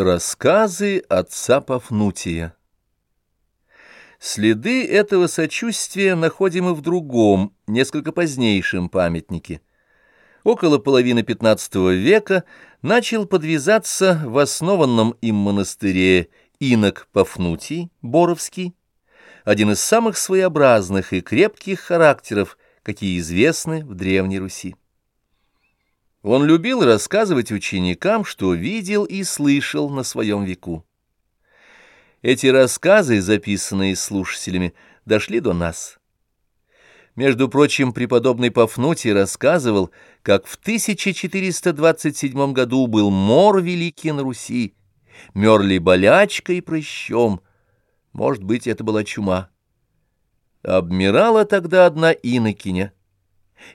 Рассказы отца Пафнутия Следы этого сочувствия находим и в другом, несколько позднейшем памятнике. Около половины XV века начал подвязаться в основанном им монастыре инок Пафнутий, Боровский, один из самых своеобразных и крепких характеров, какие известны в Древней Руси. Он любил рассказывать ученикам, что видел и слышал на своем веку. Эти рассказы, записанные слушателями, дошли до нас. Между прочим, преподобный Пафнутий рассказывал, как в 1427 году был мор великий на Руси, мерли болячкой и прыщом. Может быть, это была чума. Обмирала тогда одна инокиня —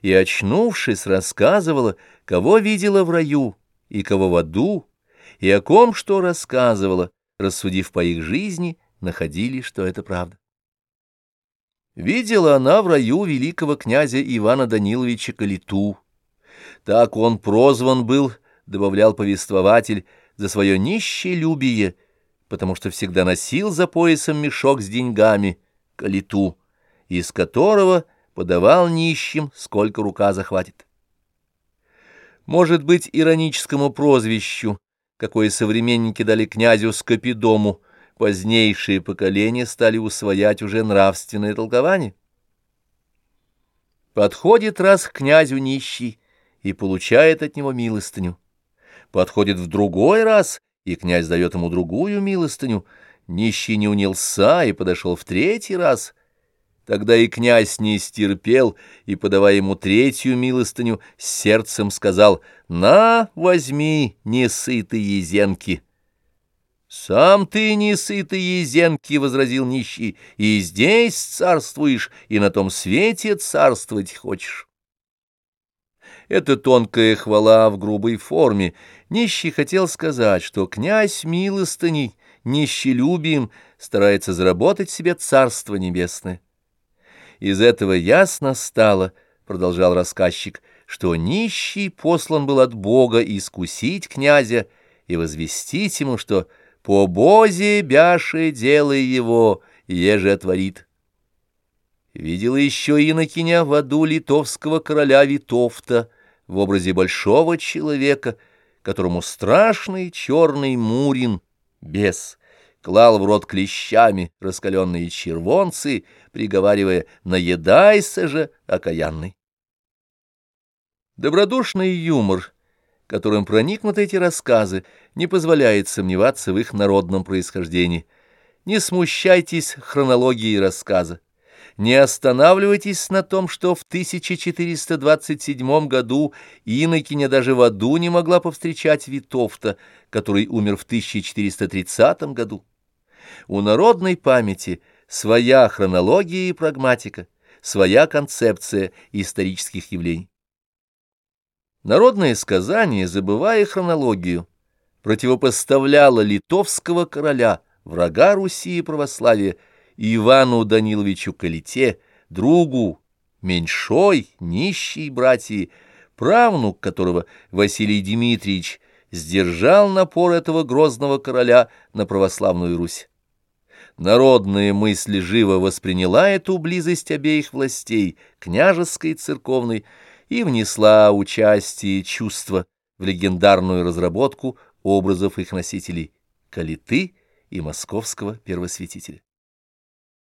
и, очнувшись, рассказывала, кого видела в раю и кого в аду, и о ком что рассказывала, рассудив по их жизни, находили, что это правда. Видела она в раю великого князя Ивана Даниловича Калиту. Так он прозван был, добавлял повествователь, за свое нищелюбие, потому что всегда носил за поясом мешок с деньгами, Калиту, из которого подавал нищим, сколько рука захватит. Может быть, ироническому прозвищу, какое современники дали князю Скопидому, позднейшие поколения стали усвоять уже нравственное толкование? Подходит раз к князю нищий и получает от него милостыню. Подходит в другой раз, и князь дает ему другую милостыню. Нищий не унялся и подошел в третий раз — Тогда и князь не стерпел, и, подавая ему третью милостыню, сердцем сказал «На, возьми, несытые зенки». «Сам ты несытые зенки», — возразил нищий, — «и здесь царствуешь, и на том свете царствовать хочешь». Это тонкая хвала в грубой форме. Нищий хотел сказать, что князь милостыней, нищелюбием, старается заработать себе царство небесное. Из этого ясно стало, — продолжал рассказчик, — что нищий послан был от Бога искусить князя и возвестить ему, что «по бозе бяше делай его, еже творит». Видела еще инокиня в аду литовского короля Витовта в образе большого человека, которому страшный черный Мурин, бес, клал в рот клещами раскаленные червонцы, приговаривая «наедайся же, окаянный». Добродушный юмор, которым проникнуты эти рассказы, не позволяет сомневаться в их народном происхождении. Не смущайтесь хронологией рассказа. Не останавливайтесь на том, что в 1427 году Иннокеня даже в аду не могла повстречать Витовта, который умер в 1430 году. У народной памяти своя хронология и прагматика, своя концепция исторических явлений. Народное сказание, забывая хронологию, противопоставляло литовского короля, врага Руси и православия, Ивану Даниловичу Калите, другу, меньшой, нищей братьи, правнук которого Василий Дмитриевич сдержал напор этого грозного короля на православную Русь. Народная мысль живо восприняла эту близость обеих властей, княжеской и церковной, и внесла участие чувства в легендарную разработку образов их носителей — Калиты и московского первосвятителя.